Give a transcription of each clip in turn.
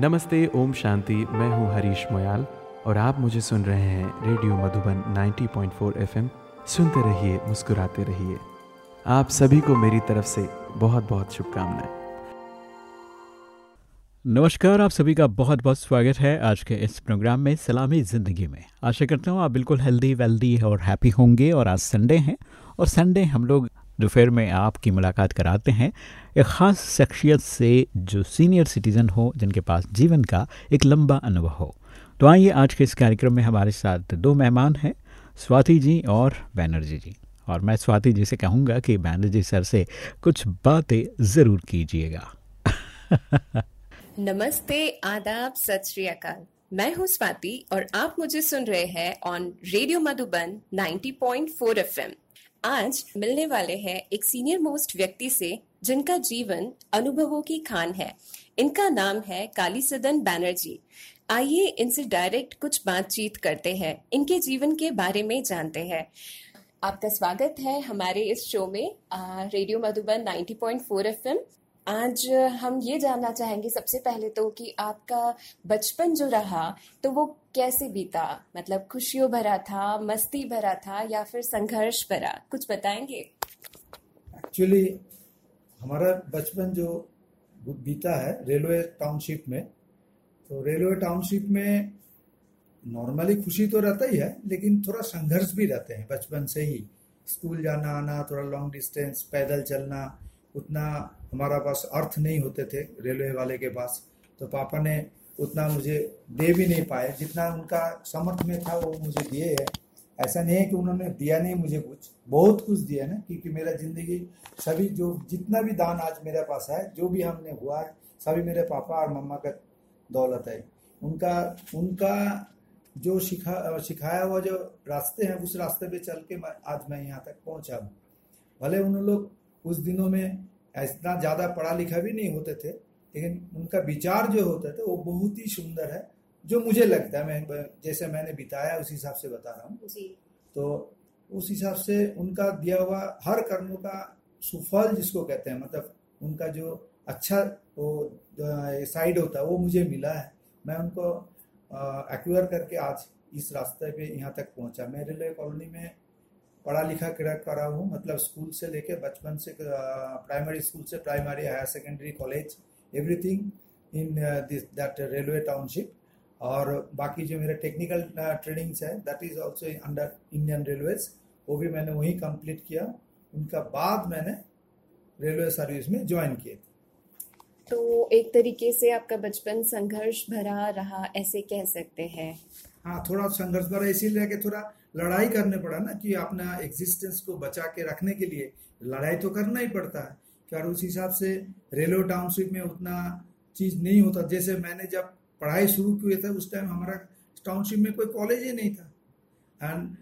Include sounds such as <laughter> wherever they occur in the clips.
नमस्ते, ओम शांति। मैं हूँ हरीश मोयाल और आप मुझे सुन रहे हैं रेडियो मधुबन 90.4 एफएम। सुनते रहिए, मुस्कुराते रहिए। आप सभी को मेरी तरफ़ से बहुत बहुत शुभकामनाएँ। नमस्कार, आप सभी का बहुत बहुत स्वागत है आज के इस प्रोग्राम में सलामी ज़िंदगी में। आशा करता हूँ आप बिल्कुल हेल्दी वेल्दी और हैप्पी होंगे और आज संडे हैं और संडे हम लोग दोपहर में आपकी मुलाकात कराते हैं। एक ख़ास शख्सियत से जो सीनियर सिटीज़न हो, जिनके पास जीवन का एक लंबा अनुभव हो। तो आइए आज के इस कार्यक्रम में हमारे साथ दो मेहमान हैं, स्वाति जी और बैनर्जी जी। और मैं स्वाति जी से कहूँगा कि बैनर्जी सर से कुछ बातें ज़रूर कीजिएगा। नमस्ते, आदाब, सत श्री अकाल। मैं हूँ स्वाति और आप मुझे सुन रहे हैं ऑन रेडियो मधुबन 90.4 एफएम आज मिलने वाले हैं एक सीनियर मोस्ट व्यक्ति से जिनका जीवन अनुभवों की खान है। इनका नाम है काली सदन बैनर्जी। आइए इनसे डायरेक्ट कुछ बातचीत करते हैं। इनके जीवन के बारे में जानते हैं। आपका स्वागत है हमारे इस शो में आ, रेडियो मधुबन 90.4 एफएम आज हम ये जानना चाहेंगे सबसे पहले तो कि आपका बचपन जो रहा तो वो कैसे बीता? मतलब खुशियों भरा था, मस्ती भरा था या फिर संघर्ष भरा? कुछ बताएँगे? एक्चुअली हमारा बचपन जो बीता है रेलवे टाउनशिप में तो रेलवे टाउनशिप में नॉर्मली खुशी तो रहता ही है, लेकिन थोड़ा संघर्ष भी रहते हैं बचपन से ही। स्कूल जाना, आना, थोड़ा लॉन्ग डिस्टेंस पैदल चलना, उतना हमारा पास अर्थ नहीं होते थे रेलवे वाले के पास। तो पापा ने उतना मुझे दे भी नहीं पाए। जितना उनका समर्थ में था, वो मुझे दिए है। ऐसा नहीं है कि उन्होंने दिया नहीं मुझे कुछ। बहुत कुछ दिया ना, क्योंकि मेरा ज़िंदगी सभी जो, जितना भी दान आज मेरे पास है जो भी हमने हुआ है सभी मेरे पापा और मम्मा का दौलत है। उनका उनका जो सिखा सिखाया हुआ जो रास्ते हैं, उस रास्ते पे चल के आज मैं यहाँ तक पहुँचा हूँ। भले उन लोग उस दिनों में इतना ज़्यादा पढ़ा लिखा भी नहीं होते थे लेकिन उनका विचार जो होता था वो बहुत ही सुंदर है जो मुझे लगता है मैं जैसे मैंने बिताया उस हिसाब से बता रहा हूँ। तो उस हिसाब से उनका दिया हुआ हर कर्मों का सुफल जिसको कहते हैं मतलब उनका जो अच्छा वो साइड होता है वो मुझे मिला है। मैं उनको एक्वायर करके आज इस रास्ते पे यहाँ तक पहुँचा। मैं रेलवे कॉलोनी में पढ़ा लिखा करा हूँ मतलब स्कूल से लेके बचपन से प्राइमरी स्कूल से primary higher secondary college everything in this that railway township और बाकी जो मेरे टेक्निकल ट्रेनिंग्स है that is also under Indian railways वो भी मैंने वहीं कंप्लीट किया। उनका बाद मैंने रेलवे सर्विस में ज्वाइन किए। थे तो एक तरीके से आपका बचपन संघर्ष भरा रहा ऐसे कह सकते हैं। हाँ थोड़ा संघर्ष भरा इसीलिए कि थोड़ा लड़ाई करने पड़ा ना कि अपना एग्जिस्टेंस को बचा के रखने के लिए लड़ाई तो करना ही पड़ता है। क्या उस हिसाब से रेलवे टाउनशिप में उतना चीज़ नहीं होता? जैसे मैंने जब पढ़ाई शुरू किए थे, उस टाइम हमारा टाउनशिप में कोई कॉलेज ही नहीं था। एंड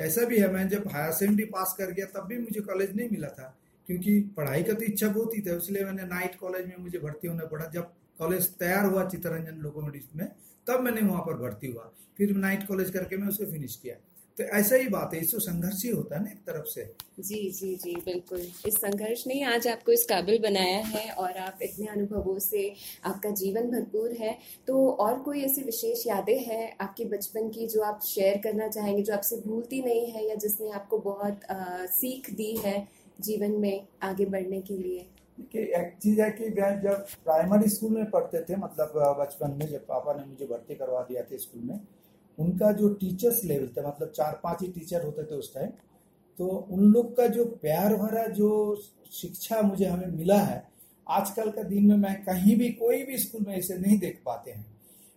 ऐसा भी है, मैं जब हायर सेकेंडरी पास कर गया, तब भी मुझे कॉलेज नहीं मिला था। क्योंकि पढ़ाई का तो इच्छा बहुत ही था, इसलिए मैंने नाइट कॉलेज में मुझे भर्ती होना पड़ा। जब कॉलेज तैयार हुआ चित्तरंजन लोकोमोटिव में तब मैंने वहाँ पर भर्ती हुआ। फिर नाइट कॉलेज करके मैं उसे फिनिश किया। तो ऐसा ही बात है इससे संघर्ष ही होता है ना एक तरफ़ से। जी जी जी बिल्कुल। इस संघर्ष ने आज आपको इस काबिल बनाया है और आप इतने अनुभवों से आपका जीवन भरपूर है। तो और कोई ऐसी विशेष यादें हैं आपके बचपन की जो आप शेयर करना चाहेंगे जो आपसे भूलती नहीं है या जिसने आपको बहुत आ, सीख दी है जीवन में आगे बढ़ने के लिए? कि एक चीज़ है कि मैं जब प्राइमरी स्कूल में पढ़ते थे मतलब बचपन में जब पापा ने मुझे भर्ती करवा दिया था स्कूल में उनका जो टीचर्स लेवल था मतलब चार पाँच ही टीचर होते थे उस टाइम तो उन लोग का जो प्यार भरा जो शिक्षा मुझे हमें मिला है, आजकल का दिन में मैं कहीं भी, कोई भी स्कूल में इसे नहीं देख पाते हैं।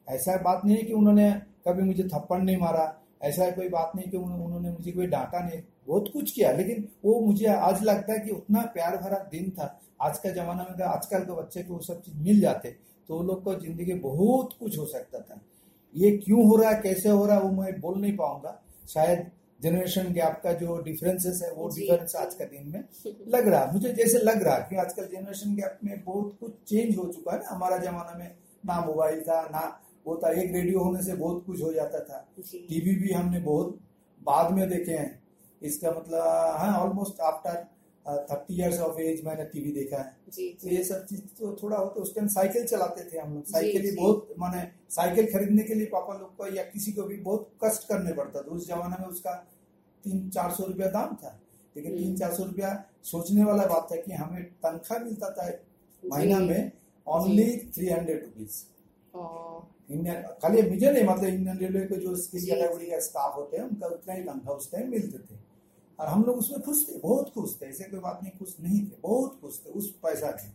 ऐसा बात नहीं है कि उन्होंने कभी मुझे थप्पड़ नहीं मारा, ऐसा कोई बात नहीं कि उन्होंने मुझे कोई डांटा नहीं, बहुत कुछ किया, लेकिन वो मुझे आज लगता है कि उतना प्यार भरा दिन था, आज का जमाना में, आजकल के बच्चे को वो सब चीज़ मिल जाते तो वो लोग को ज़िंदगी बहुत कुछ हो सकता था। ये क्यों हो रहा है कैसे हो रहा है वो मैं बोल नहीं पाऊँगा। शायद जनरेशन गैप का जो डिफरेंसेस है वो डिफरेंस आज का दिन में लग रहा मुझे जैसे लग रहा है कि आजकल जनरेशन गैप में बहुत कुछ चेंज हो चुका है ना। हमारा जमाना में ना मोबाइल था ना वो था। एक रेडियो होने से बहुत कुछ हो जाता था। टीवी भी हमने बहुत बाद में देखे हैं। इसका मतलब हाँ almost after thirty years of age मैंने टीवी देखा है। जी तो जी। ये सब चीज़ तो थोड़ा होता उस टाइम साइकिल चलाते थे हम लोग। साइकिल ही बहुत माने साइकिल खरीदने के लिए पापा लोग को या किसी को भी बहुत कष्ट करने पड़ता था। उस जमाने में उसका तीन चार सौ रुपया दाम था। लेकिन हम्म। तीन चार सौ रुपया सोचने वाला बात है कि हमें तनख्वाह मिलता था महीना में only three hundred rupees Indian खाली मुझे नहीं मतलब इंडियन रेलवे के जो स्किल कैटेगरी का स्टाफ होते हैं उनका उतना ही तनख्वाह उस टाइम मिलते थे। और हम लोग उसमें खुश थे बहुत खुश थे। ऐसे कोई बात नहीं खुश नहीं थे बहुत खुश थे उस पैसा में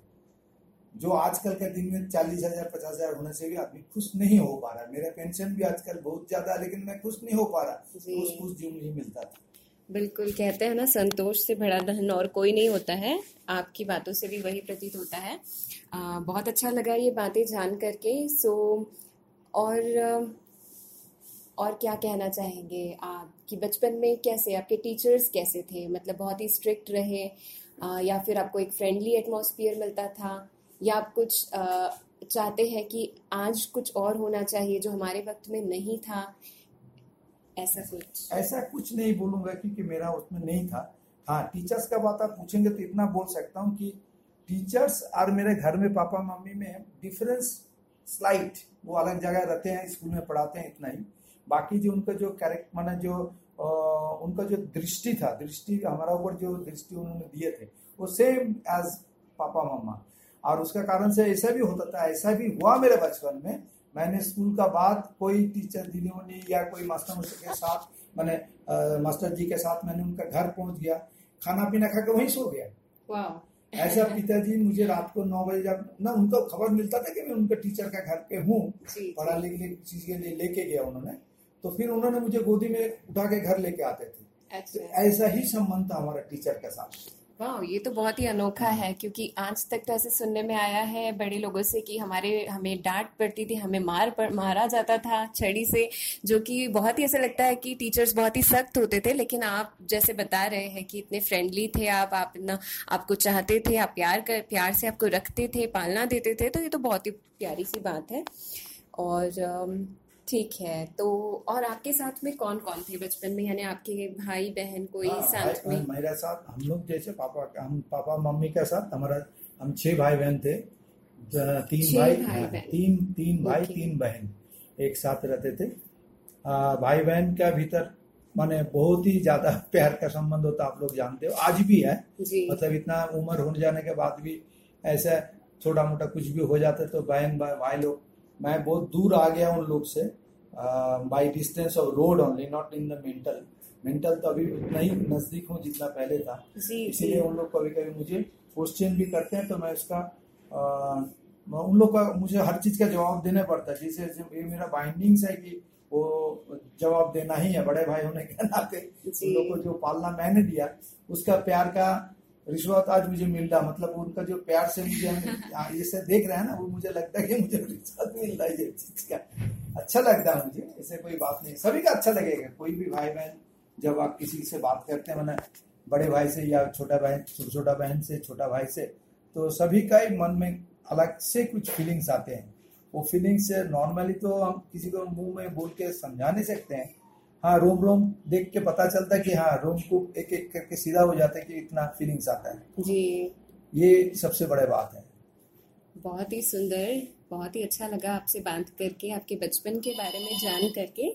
जो आजकल के दिन में चालीस हज़ार पचास हज़ार होने से भी आदमी खुश नहीं हो पा रहा है। मेरा पेंशन भी आजकल बहुत ज़्यादा है लेकिन मैं खुश नहीं हो पा रहा। उस खुश जो मुझे मिलता था। बिल्कुल कहते हैं ना संतोष से बड़ा धन और कोई नहीं होता है। आपकी बातों से भी वही प्रतीत होता है। आ, बहुत अच्छा लगा ये बातें जान करके। सो और और क्या कहना चाहेंगे आप? कि बचपन में कैसे आपके टीचर्स कैसे थे? मतलब बहुत ही स्ट्रिक्ट रहे आ, या फिर आपको एक फ्रेंडली एटमॉस्फेयर मिलता था? या आप कुछ आ, चाहते हैं कि आज कुछ और होना चाहिए जो हमारे वक्त में नहीं था? ऐसा कुछ। ऐसा कुछ नहीं बोलूँगा क्योंकि मेरा उसमें नहीं था। हाँ टीचर्स का बात आप पूछेंगे तो इतना बोल सकता हूँ कि टीचर्स और मेरे घर में पापा मम्मी में डिफरेंस स्लाइट वो अलग जगह रहते हैं स्कूल में पढ़ाते हैं इतना ही। बाकी जो उनका जो कैरेक्ट माना जो अ, उनका जो दृष्टि था दृष्टि हमारा ऊपर जो दृष्टि उन्होंने दिए थे वो सेम एज पापा मामा। और उसका कारण से ऐसा भी होता था ऐसा भी हुआ मेरे बचपन में मैंने स्कूल का बाद कोई टीचर दीदी या कोई मास्टर मास्टर के साथ मैंने मास्टर जी के साथ मैंने उनका घर पहुँच गया खाना पीना खा के वहीं सो गया। ऐसा <laughs> पिताजी मुझे रात को नौ बजे जब ना उनको खबर मिलता था कि मैं उनके टीचर का घर पे हूँ। पढ़ा की चीज़ के लिए लेके गया उन्होंने। तो फिर उन्होंने मुझे गोदी में उठा के घर लेके आते थे। तो अच्छा ऐसा ही संबंध था हमारा टीचर के साथ। वाह ये तो बहुत ही अनोखा है क्योंकि आज तक तो ऐसे सुनने में आया है बड़े लोगों से कि हमारे हमें डांट पड़ती थी हमें मार पड़, मारा जाता था छड़ी से जो कि बहुत ही ऐसा लगता है कि टीचर्स बहुत ही सख्त होते थे लेकिन आप जैसे बता रहे हैं कि इतने फ्रेंडली थे आप आप इतना आपको चाहते थे आप प्यार कर प्यार से आपको रखते थे पालना देते थे तो ये तो बहुत ही प्यारी सी बात है। और ठीक है तो और आपके साथ में कौन कौन थे बचपन में? यानी आपके भाई बहन कोई हाँ, साथ भाई- में? मेरे साथ हम लोग जैसे पापा हम पापा मम्मी के साथ हमारा हम छह भाई बहन थे तीन भाई भाई हाँ, तीन तीन भाई तीन बहन एक साथ रहते थे। आ, भाई बहन का भीतर माने बहुत ही ज़्यादा <laughs> प्यार का संबंध होता आप लोग जानते हो। आज भी है। मतलब इतना उम्र हो जाने के बाद भी ऐसा छोटा मोटा कुछ भी हो जाता है तो बहन भाई भाई लोग मैं बहुत दूर आ गया उन लोग से by distance of road only not in the mental mental तो अभी उतना ही नज़दीक हूँ जितना पहले था। इसीलिए उन लोग कभी कभी मुझे क्वेश्चन भी करते हैं तो मैं उसका मैं उन लोग का मुझे हर चीज़ का जवाब देना पड़ता है। जैसे जैसे ये मेरा बाइंडिंग्स है कि वो जवाब देना ही है बड़े भाई होने के नाते। उन लोग को जो पालना मैंने दिया उसका प्यार का रिश्वत आज मुझे मिल रहा मतलब उनका जो प्यार से मुझे हम जैसे देख रहे हैं ना, वो मुझे लगता है कि मुझे रिश्वत मिल रहा है ये चीज़ का। अच्छा लगता है मुझे, ऐसे कोई बात नहीं। सभी का अच्छा लगेगा, कोई भी भाई बहन जब आप किसी से बात करते हैं मैंने बड़े भाई से या छोटा बहन छोटा बहन से, छोटा भाई से तो सभी का ही मन में अलग से कुछ फीलिंग्स आते हैं। वो फीलिंग्स नॉर्मली तो हम किसी को मुँह में बोल के समझा नहीं सकते हैं हाँ रोम रोम देख के पता चलता है कि हाँ रोम को एक एक करके सीधा हो जाता है कि इतना फीलिंग्स आता है। जी। ये सबसे बड़े बात है। बहुत ही सुंदर बहुत ही अच्छा लगा आपसे बात करके आपके बचपन के बारे में जान करके।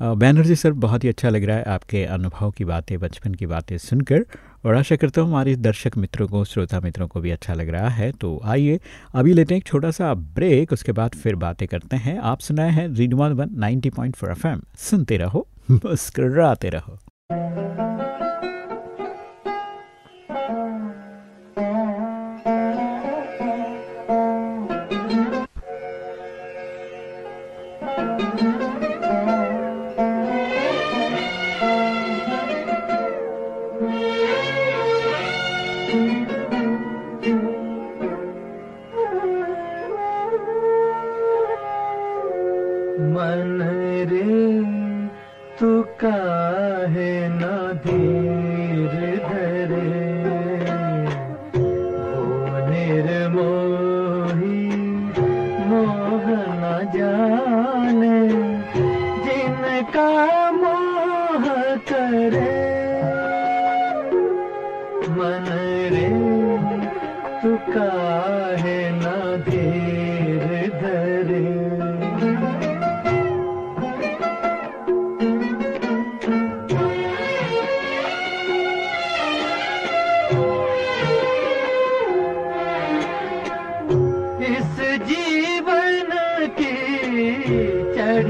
बैनर्जी सर बहुत ही अच्छा लग रहा है आपके अनुभव की बातें बचपन की बातें सुनकर। और आशा करता हूँ हमारे दर्शक मित्रों को श्रोता मित्रों को भी अच्छा लग रहा है। तो आइए अभी लेते हैं एक छोटा सा ब्रेक उसके बाद फिर बातें करते हैं। आप सुनाए हैं रीडमान one ninety point four F सुनते रहो। मुस्कराते रहो।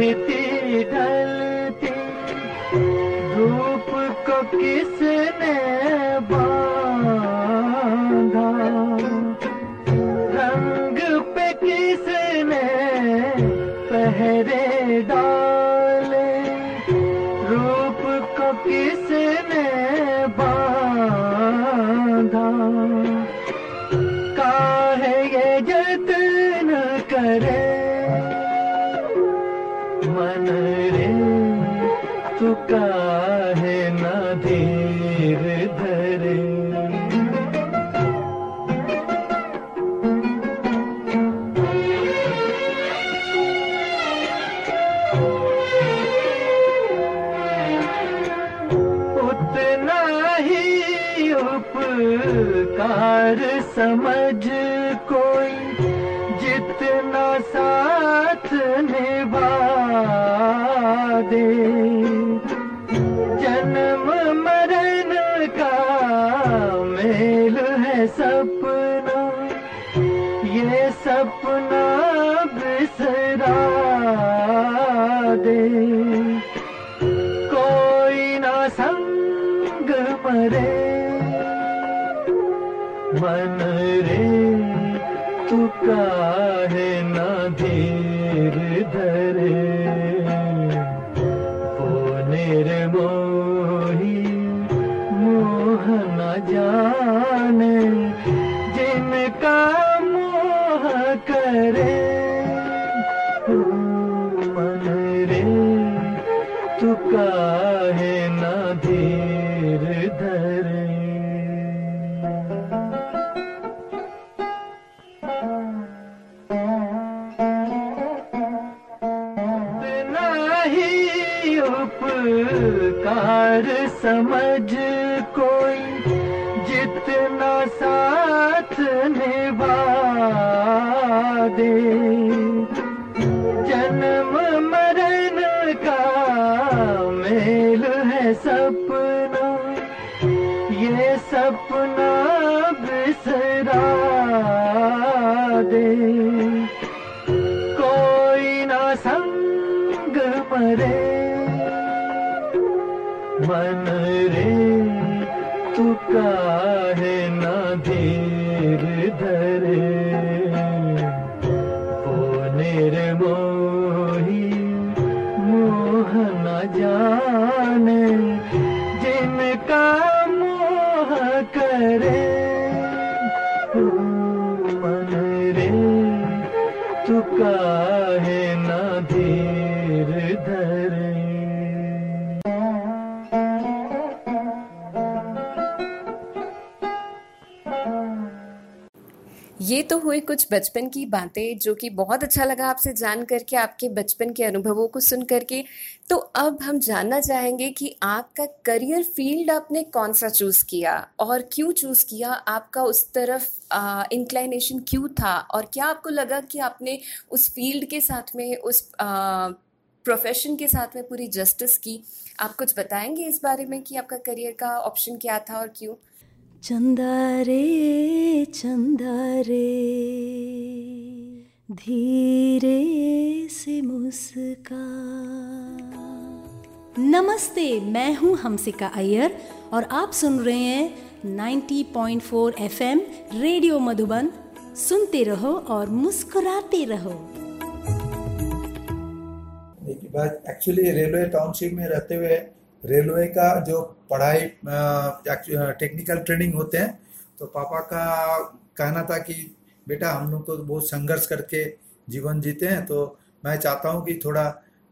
ढलती धूप को किसने जाने जिनका मोह करे। हुई कुछ बचपन की बातें जो कि बहुत अच्छा लगा आपसे जान करके, आपके बचपन के अनुभवों को सुन करके। तो अब हम जानना चाहेंगे कि आपका करियर फ़ील्ड आपने कौन सा चूज़ किया और क्यों चूज़ किया? आपका उस तरफ़ इंक्लाइनेशन क्यों था? और क्या आपको लगा कि आपने उस फ़ील्ड के साथ में, उस प्रोफेशन के साथ में पूरी जस्टिस की? आप कुछ बताएँगे इस बारे में कि आपका करियर का ऑप्शन क्या था और क्यों? चंदा रे चंदा रे धीरे से मुस्का। नमस्ते, मैं हूँ हमसिका अय्यर और आप सुन रहे हैं 90.4 एफएम रेडियो मधुबन। सुनते रहो और मुस्कुराते रहो। एक्चुअली रेलवे टाउनशिप में रहते हुए रेलवे का जो पढ़ाई टेक्निकल ट्रेनिंग होते हैं तो पापा का कहना था कि बेटा हम लोग तो बहुत संघर्ष करके जीवन जीते हैं तो मैं चाहता हूँ कि थोड़ा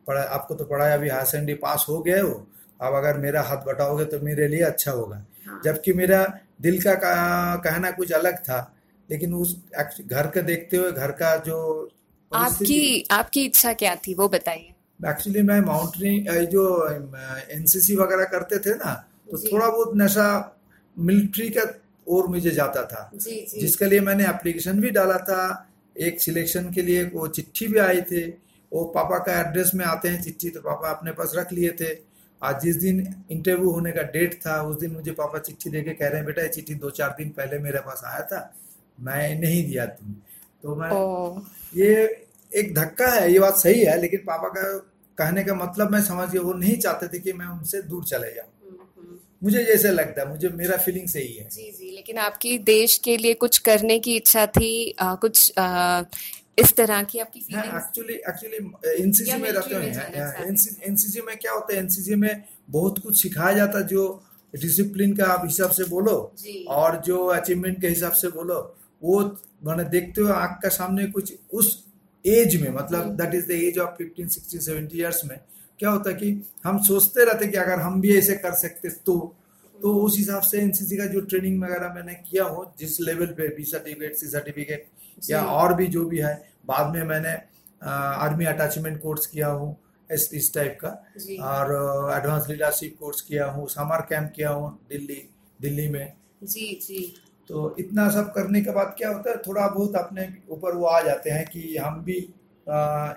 पढ़ा आपको तो पढ़ाई अभी हायर सेकेंडरी पास हो गए हो अब अगर मेरा हाथ बटाओगे तो मेरे लिए अच्छा होगा हाँ। जबकि मेरा दिल का कहना कुछ अलग था लेकिन उस घर का देखते हुए घर का जो आपकी आपकी इच्छा क्या थी वो बताइए एक्चुअली मैं माउंटेनिंग जो एनसीसी वगैरह करते थे ना तो थोड़ा बहुत नशा मिलिट्री का ओर मुझे जाता था। जी जी। जिसके लिए मैंने एप्लीकेशन भी डाला था। एक सिलेक्शन के लिए वो चिट्ठी भी आई थे। वो पापा का एड्रेस में आते हैं चिट्ठी तो पापा अपने पास रख लिए थे। आज जिस दिन इंटरव्यू होने का डेट था उस दिन मुझे पापा चिट्ठी दे के कह रहे हैं बेटा ये चिट्ठी दो चार दिन पहले मेरे पास आया था। मैं नहीं दिया तुम्हें तो मैं ओ। ये एक धक्का है ये बात सही है लेकिन पापा का कहने का मतलब मैं समझ गया वो नहीं चाहते थे कि मैं उनसे दूर चले जाऊँ। मुझे जैसे लगता है मुझे मेरा फीलिंग सही है। जी जी लेकिन आपकी देश के लिए कुछ करने की इच्छा थी आ, कुछ आ, इस तरह की आपकी एक्चुअली एक्चुअली एनसीसी में रहते हैं एनसीसी में क्या होता है एनसीसी में बहुत कुछ सिखाया जाता है जो डिसिप्लिन का आप हिसाब से बोलो और जो अचीवमेंट के हिसाब से बोलो वो मैंने देखते हुए आँख का सामने कुछ उस एज में मतलब that is the age of fifteen sixteen seventy years में क्या होता है कि हम सोचते रहते कि अगर हम भी ऐसे कर सकते तो तो उस हिसाब से एनसीसी का जो ट्रेनिंग वगैरह मैंने किया हो जिस लेवल पे बी सर्टिफिकेट सी सर्टिफिकेट या और भी जो भी है बाद में मैंने आर्मी अटैचमेंट कोर्स किया हूँ इस इस टाइप का और एडवांस लीडरशिप कोर्स किया हूँ समर कैंप किया हूँ दिल्ली दिल्ली में। जी जी। तो इतना सब करने के बाद क्या होता है थोड़ा बहुत अपने ऊपर वो आ जाते हैं कि हम भी आ,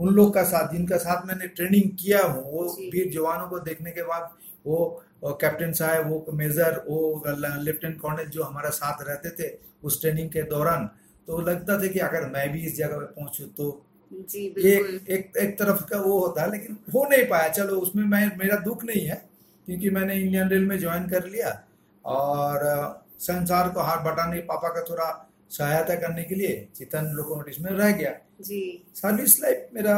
उन लोग का साथ जिनका साथ मैंने ट्रेनिंग किया हूँ वो वीर जवानों को देखने के बाद वो कैप्टन साहब वो मेजर वो लेफ्टिनेंट कर्नल जो हमारा साथ रहते थे उस ट्रेनिंग के दौरान तो लगता था कि अगर मैं भी इस जगह पे पहुंचू तो जी एक एक एक तरफ़ का वो होता है लेकिन हो नहीं पाया। चलो उसमें मैं मेरा दुख नहीं है क्योंकि मैंने इंडियन रेल में ज्वाइन कर लिया और संसार को हाथ बटाने पापा का थोड़ा सहायता करने के लिए चितन लोकोमोटिव में रह गया। जी। सर्विस लाइफ मेरा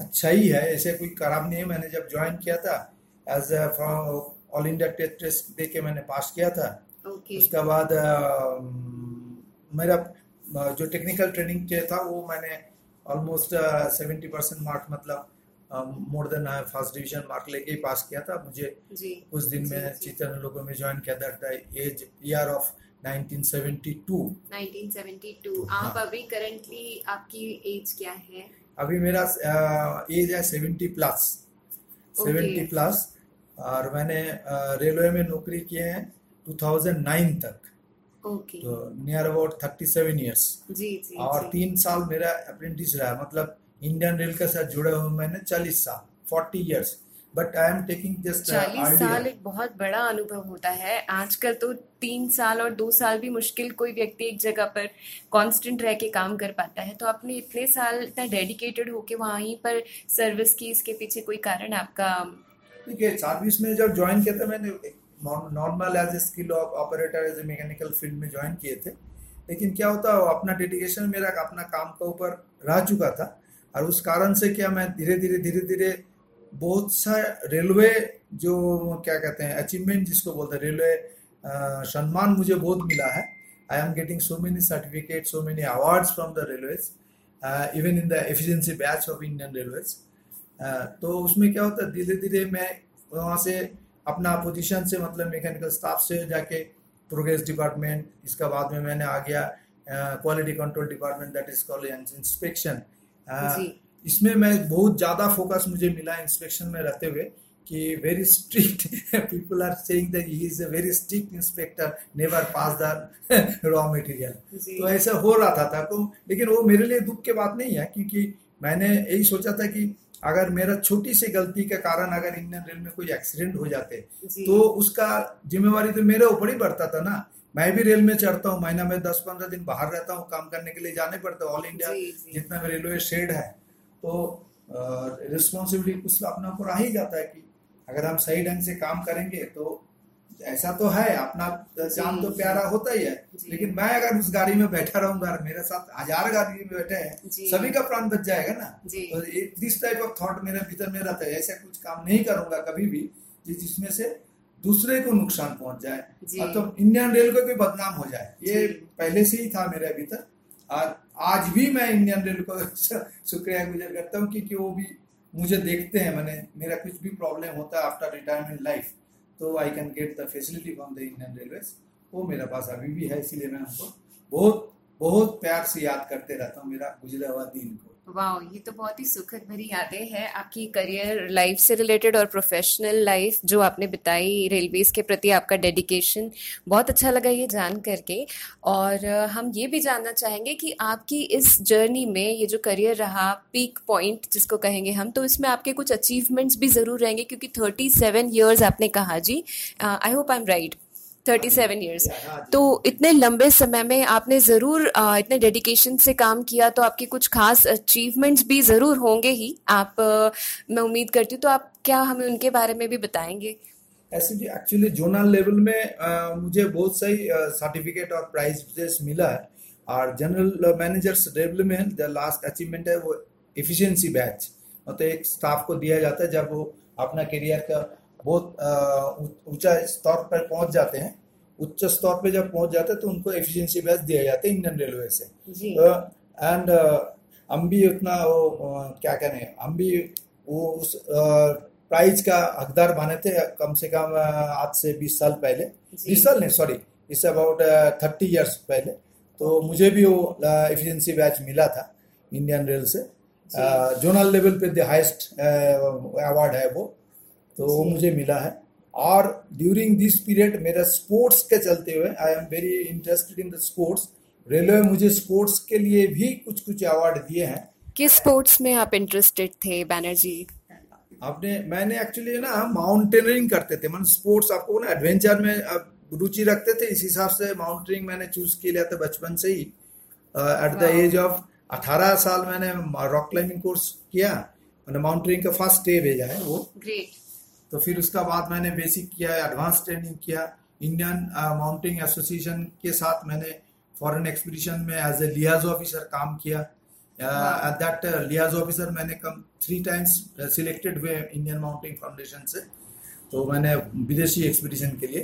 अच्छा ही है ऐसे कोई खराब नहीं है। मैंने जब ज्वाइन किया था as all India test test दे के मैंने पास किया था। Okay. उसके बाद मेरा जो टेक्निकल ट्रेनिंग था वो मैंने ऑलमोस्ट सेवेंटी परसेंट मार्क मतलब more than I first division mark लेके ही पास किया था। मुझे जी। उस दिन में चितन लोगों में ज्वाइन किया था एज ईयर ऑफ़ 1972 1972 आप अभी करंटली आपकी एज क्या है? अभी मेरा एज है 70 प्लस 70 प्लस और मैंने रेलवे में नौकरी किए हैं 2009 तक। ओके तो नियर अबाउट 37 इयर्स जी जी और जी। तीन साल मेरा अप्रेंटिस रहा। मतलब इंडियन रेल के साथ जुड़े हुए मैंने 40 साल 40 years but I am taking just चालीस साल एक बहुत बड़ा अनुभव होता है। आजकल तो तीन साल और दो साल भी मुश्किल कोई व्यक्ति एक जगह पर कांस्टेंट रह के काम कर पाता है। तो आपने इतने साल इतना डेडिकेटेड होके वहीं पर सर्विस की इसके पीछे कोई कारण आपका? है सर्विस में जब ज्वाइन किया था मैंने normal as a skill operator as a mechanical field में ज्वाइन किए थे। लेकिन क्या होता है अपना डेडिकेशन मेरा अपना काम के ऊपर रह चुका था। और उस कारण से क्या मैं धीरे धीरे धीरे धीरे बहुत सा रेलवे जो क्या कहते हैं अचीवमेंट जिसको बोलते हैं, रेलवे सम्मान मुझे बहुत मिला है। I am getting so many certificate so many awards from the railways even in the efficiency badge of Indian railways तो उसमें क्या होता है, धीरे धीरे मैं वहाँ से अपना पोजीशन से मतलब मैकेनिकल स्टाफ से जाके प्रोग्रेस डिपार्टमेंट इसका बाद में मैंने आ गया quality control department that is called inspection इसमें मैं बहुत ज़्यादा फोकस मुझे मिला इंस्पेक्शन में रहते हुए कि very strict people are saying that he is a very strict inspector never pass the raw material तो ऐसा हो रहा था, था तो लेकिन वो मेरे लिए दुख की बात नहीं है क्योंकि मैंने यही सोचा था कि अगर मेरा छोटी सी गलती के कारण अगर इंडियन रेल में कोई एक्सीडेंट हो जाते तो उसका जिम्मेवारी तो मेरे ऊपर ही बढ़ता था ना। मैं भी रेल में चढ़ता हूँ महीना में दस पंद्रह दिन बाहर रहता हूँ काम करने के लिए जाने पड़ता है ऑल इंडिया जी, जी। जितना भी रेलवे शेड है। तो रिस्पॉन्सिबिलिटी कुछ अपने ऊपर आ ही जाता है कि अगर हम सही ढंग से काम करेंगे तो ऐसा तो है अपना जान तो प्यारा होता ही है। लेकिन मैं अगर उस गाड़ी में बैठा रहूँगा मेरे साथ हज़ार गाड़ी में बैठे हैं सभी का प्राण बच जाएगा ना। तो दिस टाइप ऑफ़ थॉट मेरे भीतर में रहता है ऐसा कुछ काम नहीं करूँगा कभी भी जिसमें से दूसरे को नुकसान पहुँच जाए। तो इंडियन रेल को कोई बदनाम हो जाए। ये पहले से ही था मेरे भीतर और आज भी मैं इंडियन रेल को <laughs> शुक्रिया गुजर करता हूँ क्योंकि वो भी मुझे देखते हैं। मैंने मेरा कुछ भी प्रॉब्लम होता है आफ्टर रिटायरमेंट लाइफ तो I can get the facility from the Indian railway वो मेरे पास अभी भी है इसीलिए मैं उनको बहुत बहुत प्यार से याद करते रहता हूँ मेरा गुजरा हुआ दिन को। वाह ये तो बहुत ही सुखद भरी यादें हैं आपकी करियर लाइफ से रिलेटेड और प्रोफेशनल लाइफ जो आपने बिताई रेलवेज के प्रति आपका डेडिकेशन बहुत अच्छा लगा ये जान करके। और हम ये भी जानना चाहेंगे कि आपकी इस जर्नी में ये जो करियर रहा पीक पॉइंट जिसको कहेंगे हम तो इसमें आपके कुछ अचीवमेंट्स भी ज़रूर रहेंगे क्योंकि थर्टी सेवन ईयर्स आपने कहा जी। I hope I am right thirty seven years तो इतने लंबे समय में आपने ज़रूर इतने डेडिकेशन से काम किया तो आपके कुछ खास अचीवमेंट्स भी ज़रूर होंगे ही। आप मैं उम्मीद करती हूँ तो आप क्या हमें उनके बारे में भी बताएँगे? ऐसे भी एक्चुअली जोनल लेवल में आ, मुझे बहुत सही सर्टिफिकेट और प्राइज मिला है। और जनरल मैनेजर्स लेवल में जो लास्ट अचीवमेंट है वो एफिशिएंसी बैच मतलब एक स्टाफ को दिया जाता है जब वो अपना करियर का बहुत ऊँचा स्तर पर पहुँच जाते हैं। उच्च स्तर पे जब पहुँच जाते हैं तो उनको एफिशिएंसी बैच दिया जाता है इंडियन रेलवे से। एंड हम भी उतना वो क्या कहें हम भी वो उस प्राइज का हकदार बने थे कम से कम आज से बीस साल पहले। बीस साल नहीं sorry it's about thirty years पहले। तो मुझे भी वो एफिशिएंसी बैच मिला था इंडियन रेल से। जोनल लेवल पे द हाइस्ट अवार्ड है वो। तो वो मुझे मिला है। और ड्यूरिंग दिस पीरियड मेरा स्पोर्ट्स के चलते हुए I am very interested in the sports railway मुझे स्पोर्ट्स के लिए भी कुछ कुछ अवार्ड दिए हैं। किस स्पोर्ट्स में आप इंटरेस्टेड थे बैनर्जी आपने मैंने एक्चुअली ना माउंटेनियरिंग करते थे। मतलब स्पोर्ट्स आपको ना एडवेंचर में रुचि रखते थे इस हिसाब से माउंटेनियरिंग मैंने चूज़ किया लिया था बचपन से ही। एट द एज ऑफ़ अठारह साल मैंने रॉक क्लाइंबिंग कोर्स किया। मैंने माउंटेनियरिंग का फ़र्स्ट स्टे भेजा है वो। ग्रेट तो फिर उसका बाद मैंने बेसिक किया एडवांस ट्रेनिंग किया। इंडियन माउंटेनिंग एसोसिएशन के साथ मैंने फॉरेन एक्सपीडिशन में एज ए लियाज ऑफिसर काम किया। एट दैट लियाज ऑफिसर मैंने कम थ्री टाइम्स सिलेक्टेड हुए इंडियन माउंटेनिंग फाउंडेशन से। तो मैंने विदेशी एक्सपीडिशन के लिए।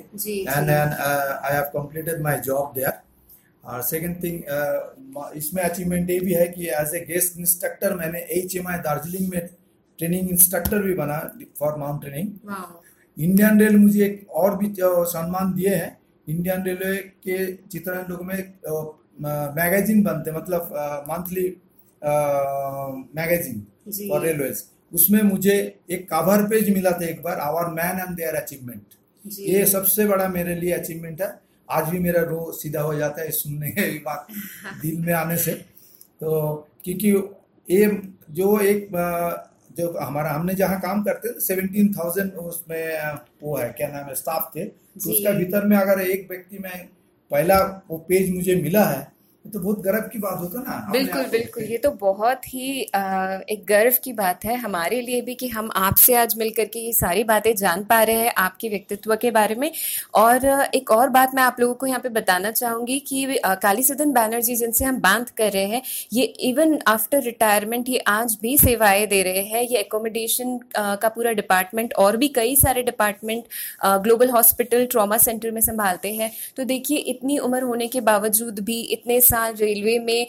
And I have completed my job there और सेकंड थिंग uh, इसमें अचीवमेंट ये भी है कि एज ए गेस्ट इंस्ट्रक्टर मैंने एच एम आई दार्जिलिंग में ट्रेनिंग इंस्ट्रक्टर भी बना फॉर माउंटेनिंग इंडियन रेल मुझे एक और भी सम्मान दिए हैं। इंडियन रेलवे के चित्र लोग में मैगजीन बनते मतलब मंथली मैगजीन फॉर रेलवे उसमें मुझे एक कवर पेज मिला था एक बार our man and their achievement ये सबसे बड़ा मेरे लिए अचीवमेंट है। आज भी मेरा रो सीधा हो जाता है सुनने के बात <laughs> दिल में आने से। तो क्योंकि ये जो एक जो हमारा हमने जहाँ काम करते थे सेवनटीन थाउज़ेंड उसमें वो है क्या नाम है स्टाफ थे। तो उसका भीतर में अगर एक व्यक्ति में पहला वो पेज मुझे मिला है तो बहुत गर्व की बात होता है ना। बिल्कुल बिल्कुल ये तो बहुत ही आ, एक गर्व की बात है हमारे लिए भी कि हम आपसे आज मिलकर के ये सारी बातें जान पा रहे हैं आपके व्यक्तित्व के बारे में। और एक और बात मैं आप लोगों को यहाँ पे बताना चाहूँगी कि काली सदन बैनर्जी जिनसे हम बात कर रहे हैं ये इवन आफ्टर रिटायरमेंट ये आज भी सेवाएँ दे रहे हैं। ये एकोमोडेशन का पूरा डिपार्टमेंट और भी कई सारे department global hospital trauma centre में संभालते हैं। तो देखिए इतनी उम्र होने के बावजूद भी इतने साल रेलवे में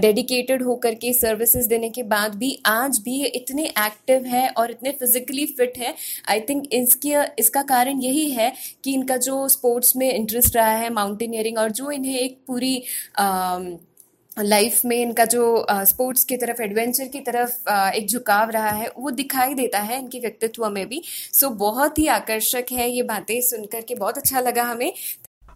डेडिकेटेड होकर के सर्विसेज़ देने के बाद भी आज भी ये इतने एक्टिव हैं और इतने फिजिकली फिट हैं। आई थिंक इसकी इसका कारण यही है कि इनका जो स्पोर्ट्स में इंटरेस्ट रहा है माउंटेनियरिंग और जो इन्हें एक पूरी लाइफ में इनका जो स्पोर्ट्स की तरफ़ एडवेंचर की तरफ़ uh, एक झुकाव रहा है वो दिखाई देता है इनके व्यक्तित्व में भी। सो so, बहुत ही आकर्षक है ये बातें सुनकर के बहुत अच्छा लगा हमें।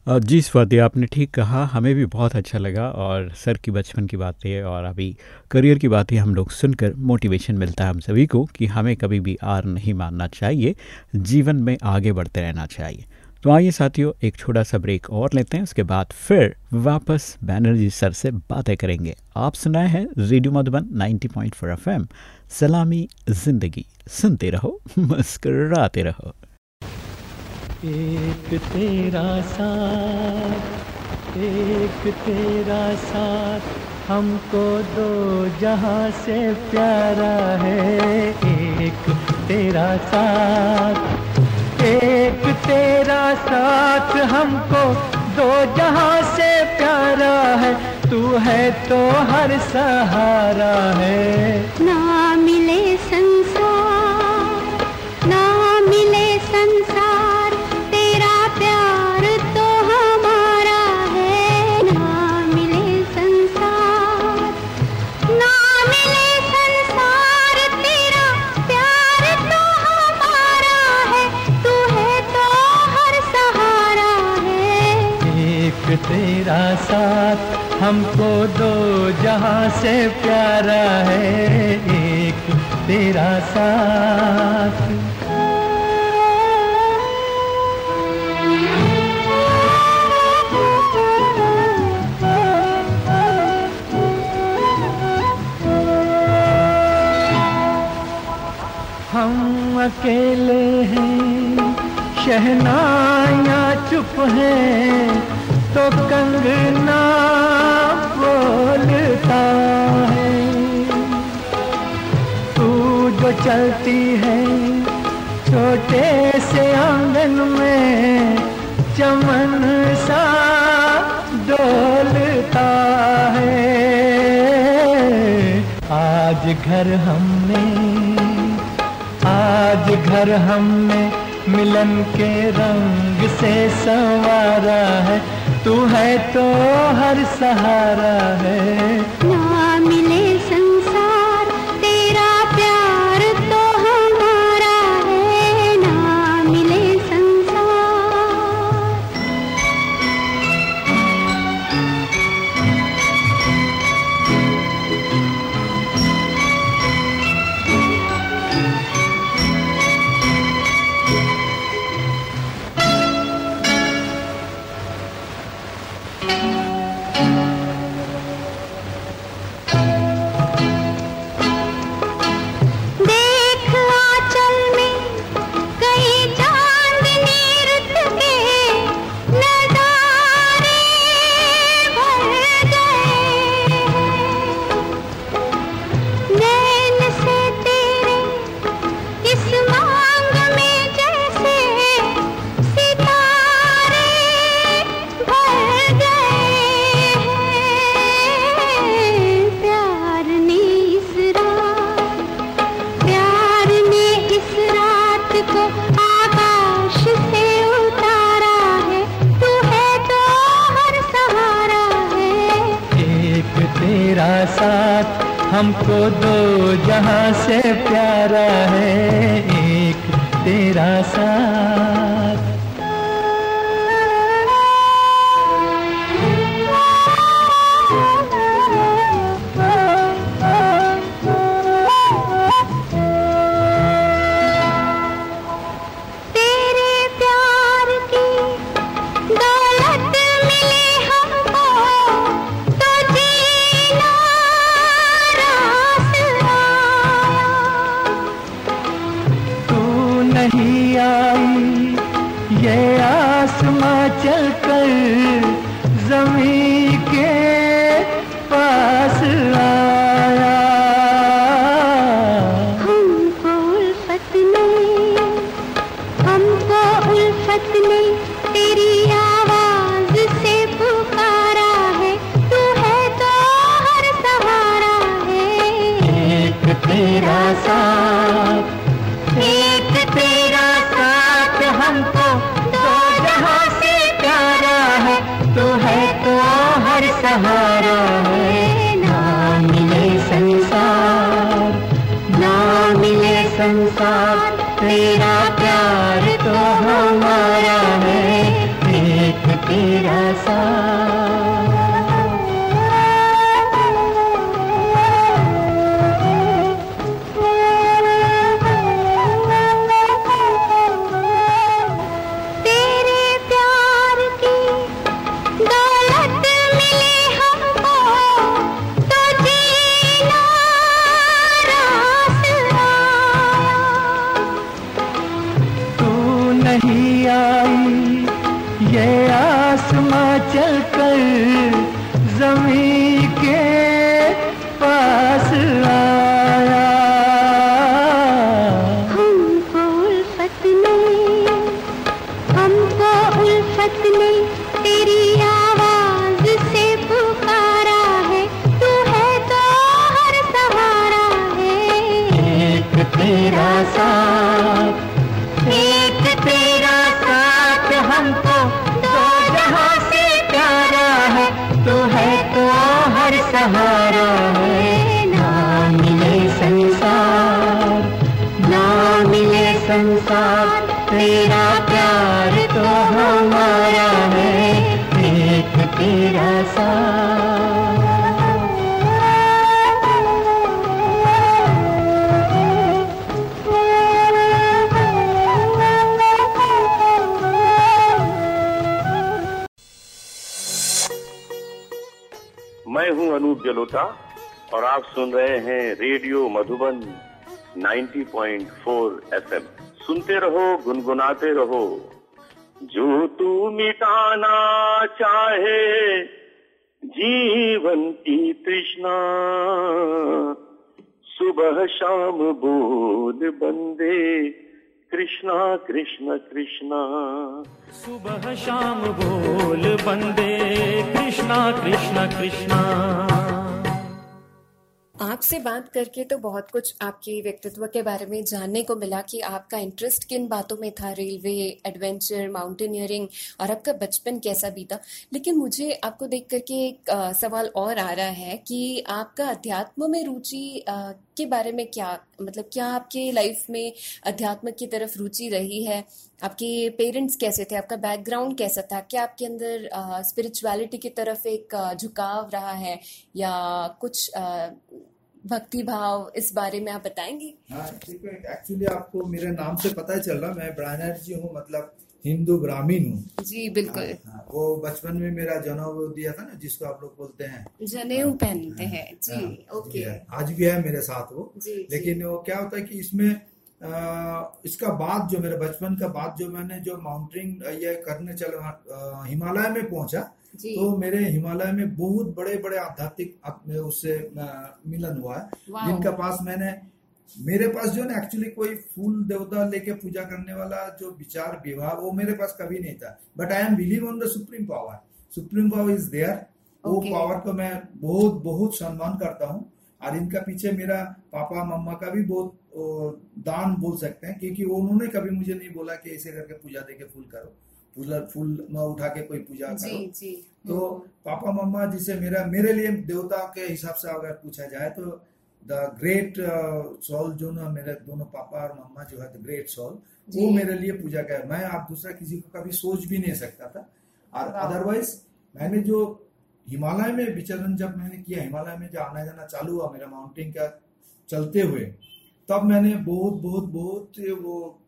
जी, स्वाति, आपने ठीक कहा, हमें भी बहुत अच्छा लगा और सर की बचपन की बातें और अभी करियर की बातें हम लोग सुनकर मोटिवेशन मिलता है हम सभी को कि हमें कभी भी आर नहीं मानना चाहिए, जीवन में आगे बढ़ते रहना चाहिए। तो आइए साथियों, एक छोटा सा ब्रेक और लेते हैं, उसके बाद फिर वापस बैनर्जी सर से बातें करेंगे। आप सुनाए हैं रेडियो मधुबन 90.4 पॉइंट सलामी ज़िंदगी, सुनते रहो, <laughs> मुस्कराते रहो। एक तेरा साथ, एक तेरा साथ, हमको दो जहाँ से प्यारा है। एक तेरा साथ, एक तेरा साथ, हमको दो जहाँ से प्यारा है। तू है तो हर सहारा है। ना मिले संसार तेरा साथ, हमको दो जहाँ से प्यारा है। एक तेरा साथ। हम अकेले हैं शहनाया चुप हैं। तो कंगना बोलता है। तू जो चलती है, छोटे से आँगन में चमन सा डोलता है। आज घर हमने आज घर हमने मिलन के रंग से संवारा है। तू है तो हर सहारा है। ना साथ हमको दो जहाँ से प्यारा है एक तेरा साथ। 90.4 एफएम सुनते रहो, गुनगुनाते रहो। जो तू मिटाना चाहे, जीवन की तृष्णा। सुबह शाम बोल बंदे, कृष्णा, कृष्ण, कृष्णा। सुबह शाम बोल बंदे, कृष्णा कृष्णा कृष्णा। आपसे बात करके तो बहुत कुछ आपके व्यक्तित्व के बारे में जानने को मिला कि आपका इंटरेस्ट किन बातों में था? रेलवे एडवेंचर माउंटेनियरिंग और आपका बचपन कैसा बीता? लेकिन मुझे आपको देख करके एक सवाल और आ रहा है कि आपका अध्यात्म में रुचि आ, के बारे में क्या मतलब क्या आपके लाइफ में अध्यात्म की तरफ़ रुचि रही है? आपके पेरेंट्स कैसे थे? आपका बैकग्राउंड कैसा था? क्या आपके अंदर स्पिरिचुअलिटी की तरफ़ एक झुकाव रहा है? या कुछ भक्ति भाव इस बारे में आप बताएँगे? हाँ ठीक है। एक्चुअली आपको मेरे नाम से पता चल रहा मैं ब्राह्मण जी हूँ मतलब हिंदू ब्राह्मीण हूँ। जी बिल्कुल। हाँ, वो बचपन में मेरा जनेऊ दिया था ना जिसको आप लोग बोलते हैं। जनेऊ पहनते हैं जी हाँ, ओके। जी, आज भी है मेरे साथ वो। जी, जी। लेकिन वो क्या होता है कि इसमें आ, इसका बाद जो मेरे बचपन का बाद जो मैंने जो माउंटेनिंग ये करने चला हिमालय में पहुँचा तो मेरे हिमालय में बहुत बड़े बड़े आध्यात्मिक उससे मिलन हुआ है। जिनका पास मैंने मेरे पास जो है एक्चुअली कोई फूल देवता लेके पूजा करने वाला जो विचार विवाह वो मेरे पास कभी नहीं था। But I am believe on the supreme power supreme power is there वो पावर को मैं बहुत बहुत सम्मान करता हूँ। और इनका पीछे मेरा पापा मम्मा का भी बहुत दान बोल सकते हैं क्योंकि उन्होंने कभी मुझे नहीं बोला कि ऐसे करके पूजा देके फूल करो। फूल फूल न उठा के कोई पूजा करो। जी। जी तो पापा मम्मा जिसे मेरा मेरे लिए देवता के हिसाब से अगर पूछा जाए तो द ग्रेट सोल जो ना मेरे दोनों पापा और मम्मा जो है द ग्रेट सोल वो मेरे लिए पूजा का मैं आप दूसरा किसी को कभी सोच भी नहीं सकता था। और अदरवाइज़ मैंने जो हिमालय में विचरण जब मैंने किया हिमालय में जो आना जाना चालू हुआ मेरा माउंटेन का चलते हुए तब मैंने बहुत बहुत बहुत वो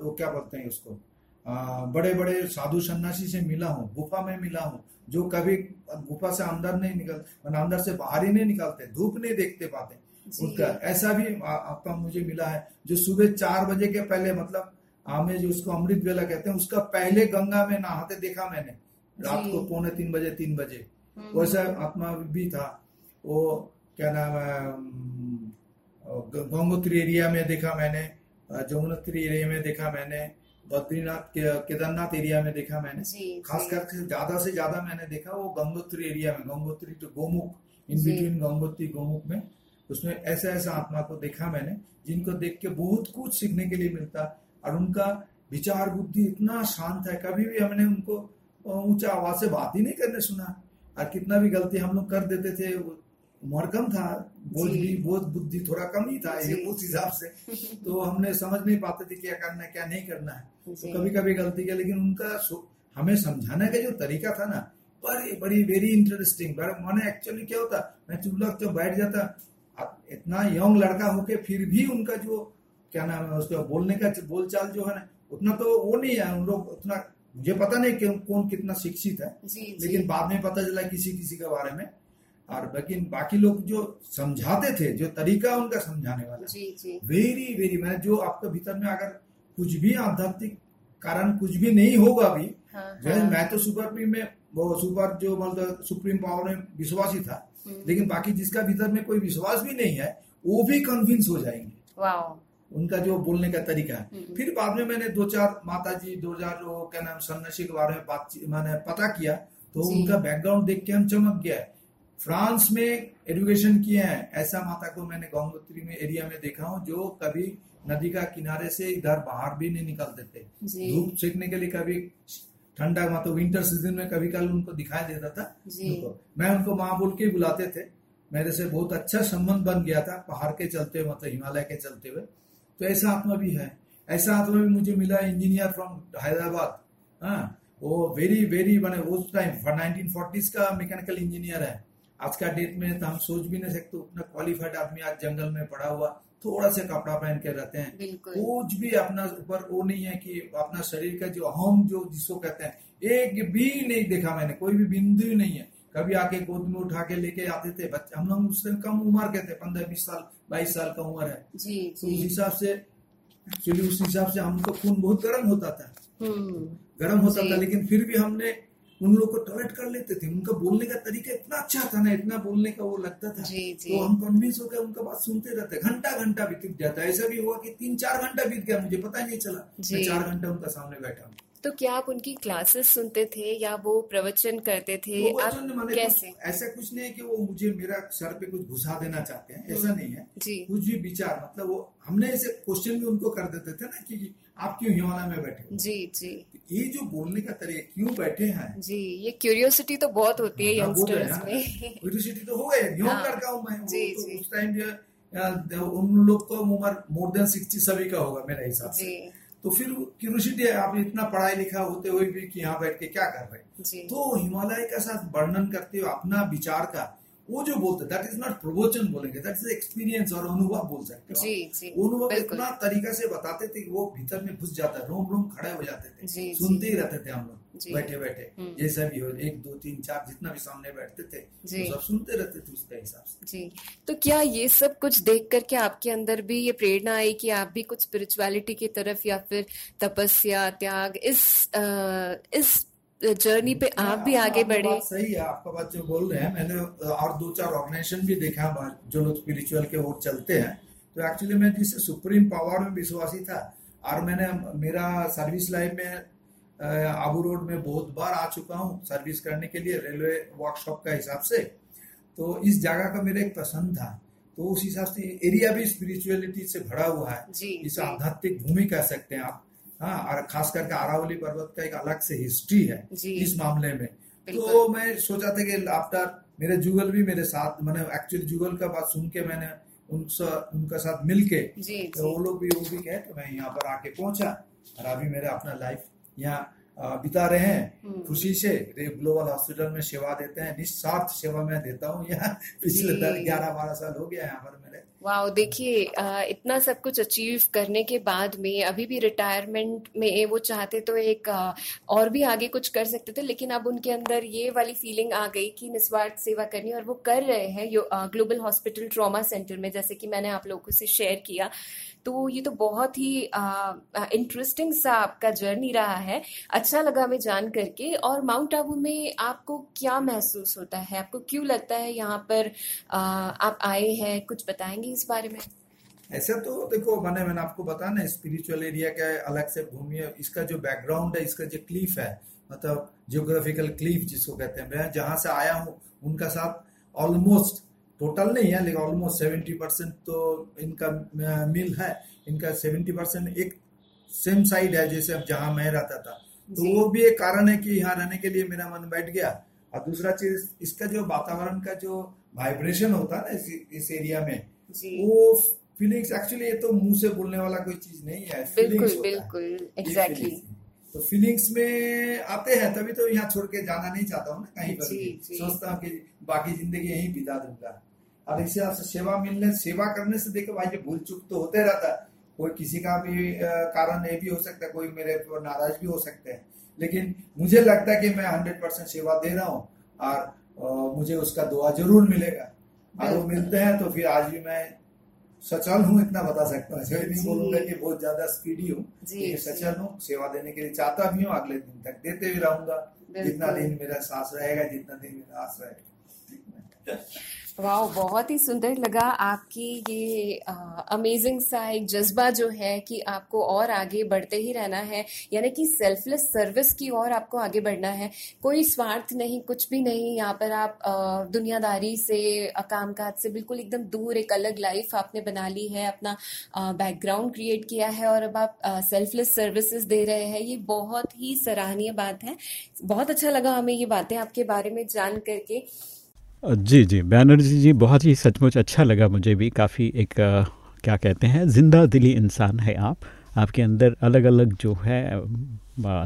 वो क्या बोलते हैं उसको? बड़े बड़े साधु सन्यासी से मिला हूँ गुफा में मिला हूँ जो कभी गुफा से अंदर नहीं निकल मतलब अंदर से बाहर ही नहीं निकलते धूप नहीं देखते पाते। जी। उनका ऐसा भी आपका मुझे मिला है जो सुबह चार बजे के पहले मतलब हमें जो उसको अमृत वेला कहते हैं उसका पहले गंगा में नहाते देखा मैंने रात को पौने तीन बजे तीन बजे। हम्म, वैसा आत्मा भी था। वो क्या नाम है गंगोत्री एरिया में देखा मैंने जमुनोत्री एरिया में देखा मैंने बद्रीनाथ के- केदारनाथ एरिया में देखा मैंने। खास करके ज़्यादा से ज़्यादा मैंने देखा वो गंगोत्री एरिया में गंगोत्री तो गोमुख इन बिटवीन गंगोत्री गोमुख में उसमें ऐसा ऐसा आत्मा को देखा मैंने जिनको देख के बहुत कुछ सीखने के लिए मिलता। और उनका विचार बुद्धि इतना शांत है कभी भी हमने उनको ऊँचा आवाज़ से बात ही नहीं करने सुना। और कितना भी गलती हम लोग कर देते थे उम्र कम था बोझ भी बोझ बुद्धि थोड़ा कम ही था उस हिसाब से। तो हमने समझ नहीं पाते थे क्या करना है क्या नहीं करना है। तो कभी कभी गलती किया लेकिन उनका हमें समझाने का जो तरीका था ना बड़ी बड़ी वेरी इंटरेस्टिंग मैंने एक्चुअली क्या होता मैं चुपचाप जब बैठ जाता इतना यंग लड़का होके फिर भी उनका जो क्या नाम है उसका बोलने का बोलचाल जो है ना उतना तो वो नहीं है उन लोग उतना मुझे पता नहीं कि कौन कितना शिक्षित है। जी जी। लेकिन बाद में पता चला किसी किसी के बारे में। और लेकिन बाकी लोग जो समझाते थे जो तरीका उनका समझाने वाला जी जी। वेरी वेरी मैंने जो आपके भीतर में अगर कुछ भी आध्यात्मिक कारण कुछ भी नहीं होगा भी हाँ हाँ। मैं तो सुपर में वो सुपर जो मतलब सुप्रीम पावर में विश्वासी था हम्म, लेकिन बाकी जिसका भीतर में कोई विश्वास भी नहीं है वो भी कन्विंस हो जाएँगे। उनका जो बोलने का तरीका है। हम्म। फिर बाद में मैंने दो चार माता जी दो चार क्या नाम सन्यासी के बारे में बातचीत मैंने पता किया तो उनका बैकग्राउंड देख के हम चमक गया फ्रांस में एजुकेशन किए हैं ऐसा माता को मैंने गंगोत्री में एरिया में देखा हूँ जो कभी नदी का किनारे से इधर बाहर भी नहीं निकलते थे धूप सेकने के लिए कभी ठंडा मतलब विंटर सीज़न में कभी कल उनको दिखाई देता था उनको मैं उनको माँ बोल के बुलाते थे। मेरे से बहुत अच्छा संबंध बन गया था पहाड़ के चलते हुए मतलब हिमालय के चलते हुए। तो ऐसा आत्मा भी है। ऐसा आत्मा भी मुझे मिला इंजीनियर फ्रॉम हैदराबाद हाँ वो वेरी वेरी मैंने उस टाइम नाइनटीन फोर्टीज का मैकेनिकल इंजीनियर है। आज का डेट में तो हम सोच भी नहीं सकते उतना क्वालिफाइड आदमी आज जंगल में पड़ा हुआ थोड़ा सा कपड़ा पहन के रहते हैं। कुछ भी अपना ऊपर वो नहीं है कि अपना शरीर का जो अहम जो जिसको कहते हैं एक भी नहीं देखा मैंने कोई भी बिंदु ही नहीं है। कभी आके गोद में उठा के लेके आते थे बच्चे हम लोग उससे कम उम्र के थे पंद्रह बीस साल बाईस साल का उम्र है। जी तो उस हिसाब से एक्चुअली उस हिसाब से हमको खून बहुत गर्म होता था। हम्म। गर्म होता था लेकिन फिर भी हमने उन लोग को टॉयलेट कर लेते थे। उनका बोलने का तरीका इतना अच्छा था ना इतना बोलने का वो लगता था। जी, जी। तो हम कन्विंस हो गए उनका बात सुनते रहते घंटा घंटा बीत जाता ऐसा भी हुआ कि तीन चार घंटा बीत गया मुझे पता नहीं चला। मैं चार घंटा उनका सामने बैठा हूँ। तो क्या आप उनकी क्लासेस सुनते थे या वो प्रवचन करते थे? आप कैसे? ऐसा कुछ नहीं है कि वो मुझे मेरा सर पे कुछ घुसा देना चाहते हैं। ऐसा नहीं है। जी। कुछ भी विचार मतलब वो हमने ऐसे क्वेश्चन भी उनको कर देते थे ना कि आप क्यों हिमालय में बैठे जी जी। ये जो बोलने का तरीका क्यों बैठे हैं? जी ये क्यूरियोसिटी तो बहुत होती है हाँ, यंगस्टर्स। में। यूनिवर्सिटी तो हो गए न्यू हाँ, लड़का हूँ मैं जी, तो जी। उस टाइम जो उन लोग का उम्र मोर देन सिक्सटी सभी का होगा मेरे हिसाब से। तो फिर क्यूरियोसिटी है आप इतना पढ़ाई लिखा होते हुए भी कि यहाँ बैठ के क्या कर रहे हैं? तो हिमालय का साथ वर्णन करते हुए अपना विचार का वो जो बोलते दैट इज़ नॉट प्रवचन बोलेंगे दैट इज़ एक्सपीरियंस और अनुभव बोल सकते हो। जी जी अनुभव इतना तरीका से बताते थे कि वो भीतर में घुस जाता रोम रोम खड़े हो जाते थे। जी, सुनते। ही रहते थे हम लोग बैठे बैठे हम्म। जैसा भी हो एक दो तीन चार जितना भी सामने बैठते थे। वो सब सुनते रहते थे उसके हिसाब से। जी। तो क्या ये सब कुछ देख करके आपके अंदर भी ये प्रेरणा आई कि आप भी कुछ स्पिरिचुअलिटी की तरफ़ या फिर तपस्या त्याग इस अ, इस जर्नी पे आप भी हाँ, आगे बढ़े। सही है आपका बात जो बोल रहे हैं मैंने और दो चार ऑर्गेनाइजेशन भी देखा है जो लोग स्पिरिचुअल के ओर चलते हैं। तो एक्चुअली मैं जिससे सुप्रीम पावर में विश्वासी था और मैंने मेरा सर्विस लाइफ में आबू रोड में बहुत बार आ चुका हूँ सर्विस करने के लिए रेलवे वर्कशॉप का हिसाब से। तो इस जगह का मेरा एक पसंद था। तो उस हिसाब से एरिया भी स्पिरिचुअलिटी से भरा हुआ है। जी इस आध्यात्मिक भूमि कह सकते हैं आप। हाँ और खास करके अरावली पर्वत का एक अलग से हिस्ट्री है इस मामले में। तो मैं सोचा था कि आफ्टर मेरे जुगल भी मेरे साथ मैंने एक्चुअली जुगल का बात सुन के मैंने उनसे उनका साथ मिलके जी तो वो लोग भी वो भी कहे तो मैं यहाँ पर आके पहुँचा और अभी मेरा अपना लाइफ यहाँ बिता रहे हैं हम्म। खुशी से। ग्लोबल हॉस्पिटल में सेवा देते हैं निस्वार्थ सेवा मैं देता हूँ। यहाँ पिछले दस ग्यारह बारह साल हो गया यहाँ पर मेरे। वाह देखिए इतना सब कुछ अचीव करने के बाद में अभी भी रिटायरमेंट में वो चाहते तो एक और भी आगे कुछ कर सकते थे लेकिन अब उनके अंदर ये वाली फीलिंग आ गई कि निस्वार्थ सेवा करनी और वो कर रहे हैं ग्लोबल हॉस्पिटल ट्रॉमा सेंटर में जैसे कि मैंने आप लोगों से शेयर किया। तो ये तो बहुत ही इंटरेस्टिंग सा आपका जर्नी रहा है। अच्छा लगा हमें जान करके। और माउंट आबू में आपको क्या महसूस होता है? आपको क्यों लगता है यहाँ पर अ, आप आए हैं? कुछ बताएँगे इस बारे में? ऐसा तो देखो मैंने मैंने आपको बताया ना स्पिरिचुअल एरिया का अलग से भूमि इसका जो बैकग्राउंड है इसका जो क्लीफ है मतलब जियोग्राफिकल क्लीफ जिसको कहते हैं मैं जहाँ से आया हूँ उनका साथ ऑलमोस्ट टोटल नहीं है लेकिन ऑलमोस्ट सेवेंटी परसेंट तो इनका मिल है। इनका सेवेंटी परसेंट एक सेम साइड है जैसे अब जहाँ मैं रहता था। तो वो भी एक कारण है कि यहाँ रहने के लिए मेरा मन बैठ गया। और दूसरा चीज़ इसका जो वातावरण का जो वाइब्रेशन होता है ना इस, इस एरिया में वो फीलिंग्स एक्चुअली ये तो मुँह से बोलने वाला कोई चीज़ नहीं है। बिल्कुल है। बिल्कुल एग्जैक्टली तो फीलिंग्स में आते हैं तभी तो यहाँ छोड़ के जाना नहीं चाहता हूँ ना कहीं पर। सोचता हूँ कि बाकी ज़िंदगी यहीं बिता दूँगा। और इससे आपसे सेवा मिलने सेवा करने से देखो भाई जो भूल चूक तो होते रहता है। कोई किसी का भी कारण ये भी हो सकता है कोई मेरे पर नाराज़ भी हो सकते हैं। लेकिन मुझे लगता है कि मैं हंड्रेड परसेंट सेवा दे रहा हूँ और मुझे उसका दुआ ज़रूर मिलेगा। और वो मिलते हैं तो फिर आज भी मैं सचल हूँ इतना बता सकता हूँ। नहीं बोलूँगा कि बहुत ज़्यादा स्पीडी हूँ। सचल हूँ सेवा देने के लिए चाहता भी हूँ अगले दिन तक देते भी रहूँगा। जितना दिन मेरा सांस रहेगा जितना दिन मेरा आस रहेगा। वाह बहुत ही सुंदर लगा आपकी ये अमेजिंग सा एक जज्बा जो है कि आपको और आगे बढ़ते ही रहना है। यानी कि सेल्फलेस सर्विस की ओर आपको आगे बढ़ना है। कोई स्वार्थ नहीं, कुछ भी नहीं। यहाँ पर आप दुनियादारी से कामकाज से बिल्कुल एकदम दूर एक अलग लाइफ आपने बना ली है, अपना बैकग्राउंड क्रिएट किया है और अब आप सेल्फलेस सर्विसेज़ दे रहे हैं। ये बहुत ही सराहनीय बात है। बहुत अच्छा लगा हमें ये बातें आपके बारे में जान करके। जी जी। बैनर्जी जी, बहुत ही सचमुच अच्छा लगा मुझे भी। काफ़ी एक क्या कहते हैं, ज़िंदा दिली इंसान है आप। आपके अंदर अलग अलग जो है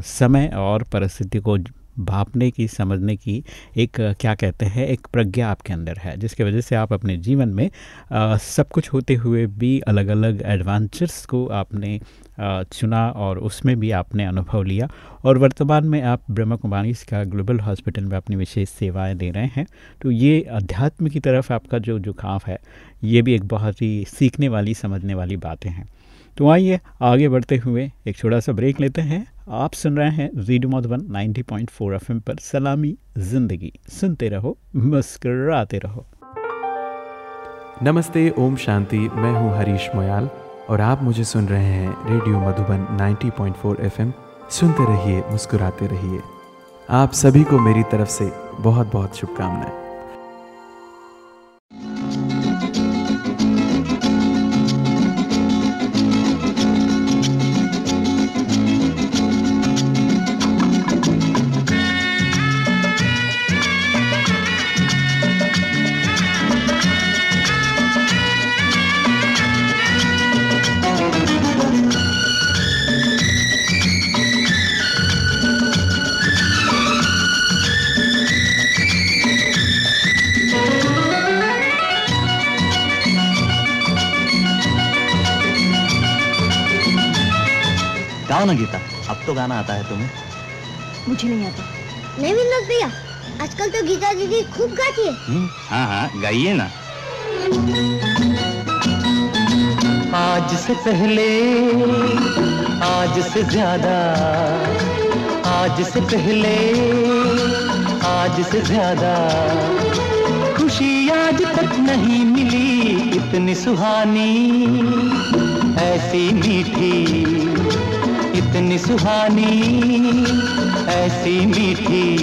समय और परिस्थिति को भापने की समझने की एक क्या कहते हैं एक प्रज्ञा आपके अंदर है जिसकी वजह से आप अपने जीवन में आ, सब कुछ होते हुए भी अलग अलग एडवेंचर्स को आपने चुना और उसमें भी आपने अनुभव लिया। और वर्तमान में आप ब्रह्मा कुमारी का ग्लोबल हॉस्पिटल में अपनी विशेष सेवाएँ दे रहे हैं तो ये अध्यात्म की तरफ़ आपका जो झुकाव है ये भी एक बहुत ही सीखने वाली समझने वाली बातें हैं। तो आइए आगे बढ़ते हुए एक छोटा सा ब्रेक लेते हैं। आप सुन रहे हैं रेडियो मधुबन 90.4 एफएम पर सलामी ज़िंदगी। सुनते रहो, मुस्कराते रहो। नमस्ते, ओम शांति। मैं हूँ हरीश मोयाल और आप मुझे सुन रहे हैं रेडियो मधुबन 90.4 एफएम सुनते रहिए, मुस्कुराते रहिए। आप सभी को मेरी तरफ़ से बहुत बहुत शुभकामनाएँ। गाना आता है तुम्हें? मुझे नहीं आता। नहीं विनोद भैया आजकल तो गीता दीदी खूब गाती है। हम्म, हाँ हाँ गाइए ना। आज से पहले आज से ज़्यादा आज से पहले आज से ज़्यादा खुशी आज तक नहीं मिली। इतनी सुहानी ऐसी मीठी इतनी सुहानी ऐसी मीठी।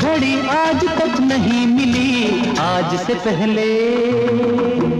घड़ी आज तक नहीं मिली आज से पहले।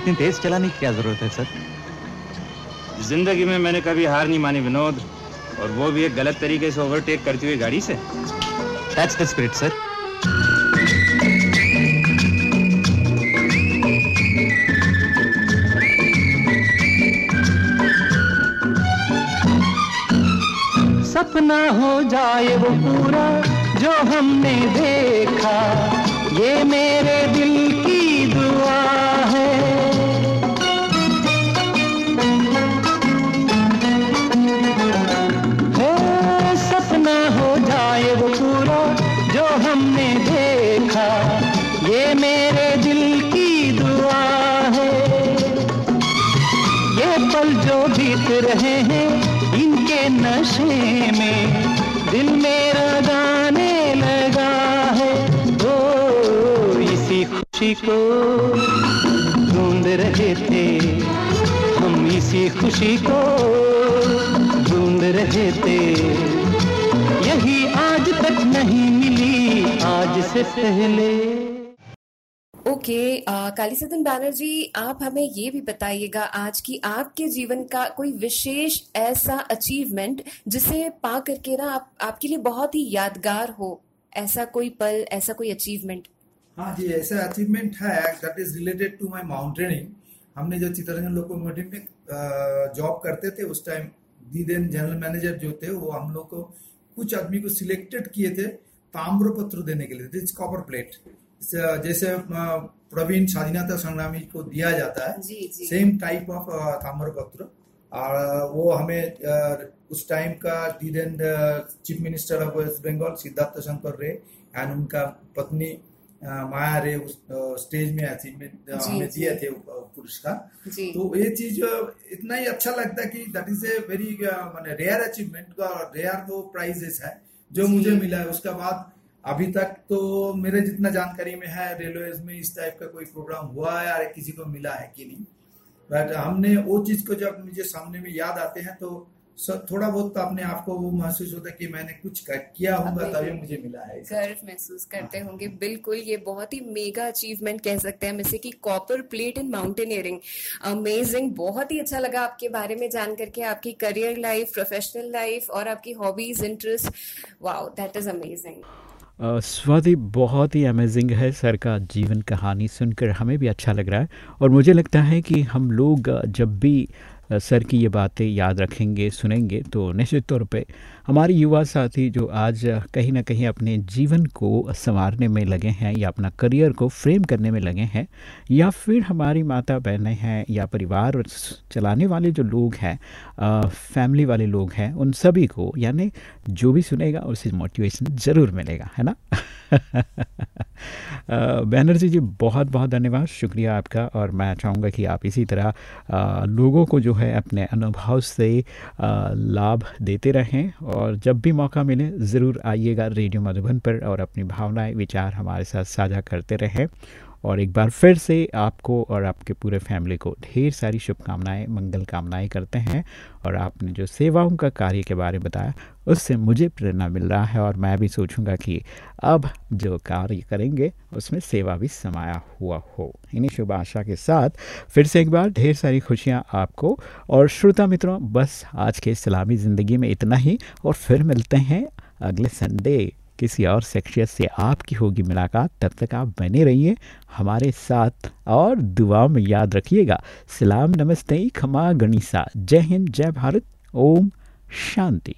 इतनी तेज चलाने की क्या ज़रूरत है सर? ज़िंदगी में मैंने कभी हार नहीं मानी विनोद। और वो भी एक गलत तरीके से ओवरटेक करती हुई गाड़ी से। दैट्स द स्पिरिट सर सपना हो जाए वो पूरा जो हमने देखा ये मेरे दिल की रहे हैं इनके नशे में। दिल मेरा गाने लगा है। ओ, इसी खुशी को ढूंढ रहे थे। हम इसी खुशी को ढूंढ रहे थे। यही आज तक नहीं मिली, आज से पहले। ओके okay, कालीसदन बैनर्जी आप हमें ये भी बताइएगा आज की आपके जीवन का कोई विशेष ऐसा अचीवमेंट जिसे पा करके ना आप आपके लिए बहुत ही यादगार हो ऐसा कोई पल ऐसा कोई अचीवमेंट हाँ जी ऐसा अचीवमेंट है that is related to my mountaineering हमने जो चित्ररंजन लोकोमोटिव में जॉब करते थे उस time the then general manager जो थे वो हम लोग को कुछ आदमी को सिलेक्टेड किए थे ताम्र पत्र देने के लिए कॉपर प्लेट जैसे प्रवीण स्वाधीनता संग्रामी को दिया जाता है। जी, जी. सेम टाइप ऑफ़ ताम्र पत्र और वो हमें उस टाइम का the chief minister of West Bengal Siddhartha Shankar Ray and उनका पत्नी माया रे उस स्टेज में अचीवमेंट हमें दिए थे पुरस्कार। तो ये चीज़ इतना ही अच्छा लगता है कि दैट इज़ ए वेरी मैंने रेयर अचीवमेंट का रेयर वो प्राइजेस है जो। मुझे मिला है। उसके बाद अभी तक तो मेरे जितना जानकारी में है रेलवे में इस टाइप का कोई प्रोग्राम हुआ है या किसी को मिला है कि नहीं। बट हमने वो चीज़ को जब मुझे सामने में याद आते हैं तो थोड़ा बहुत तो अपने आप को वो महसूस होता है कि मैंने कुछ किया होगा तभी मुझे मिला है। गर्व महसूस करते हाँ। होंगे। बिल्कुल ये बहुत ही मेगा अचीवमेंट कह सकते हैं जैसे कि copper plate in mountaineering amazing बहुत ही अच्छा लगा आपके बारे में जान करके आपकी करियर लाइफ प्रोफेशनल लाइफ और आपकी hobbies interest wow that is amazing Swati बहुत ही अमेजिंग है। सर का जीवन कहानी सुनकर हमें भी अच्छा लग रहा है। और मुझे लगता है कि हम लोग जब भी सर की ये बातें याद रखेंगे, सुनेंगे तो निश्चित तौर पे हमारे युवा साथी जो आज कहीं ना कहीं अपने जीवन को संवारने में लगे हैं या अपना करियर को फ्रेम करने में लगे हैं या फिर हमारी माता बहनें हैं या परिवार चलाने वाले जो लोग हैं फैमिली वाले लोग हैं, उन सभी को यानी जो भी सुनेगा उसे मोटिवेशन ज़रूर मिलेगा, है ना? <laughs> बैनर्जी जी बहुत बहुत धन्यवाद, शुक्रिया आपका और मैं चाहूँगा कि आप इसी तरह लोगों को जो है, अपने अनुभव से लाभ देते रहें और जब भी मौका मिले, ज़रूर आइएगा रेडियो मधुबन पर और अपनी भावनाएँ, विचार हमारे साथ साझा करते रहें। और एक बार फिर से आपको और आपके पूरे फैमिली को ढेर सारी शुभकामनाएँ, मंगल कामनाएँ करते हैं। और आपने जो सेवाओं का कार्य के बारे में बताया, उससे मुझे प्रेरणा मिल रहा है और मैं भी सोचूँगा कि अब जो कार्य करेंगे, उसमें सेवा भी समाया हुआ हो। इन्हीं शुभ आशा के साथ फिर से एक बार ढेर सारी खुशियाँ आपको। और श्रोता मित्रों, बस आज के इस्लामी ज़िंदगी में इतना ही। और फिर मिलते हैं अगले संडे। किसी और शख्सियत से आपकी होगी मुलाकात। तब तक आप बने रहिए। हमारे साथ और दुआ में याद रखिएगा। सलाम, नमस्ते, खमा गणिसा जय हिंद, जय भारत। ओम शांति।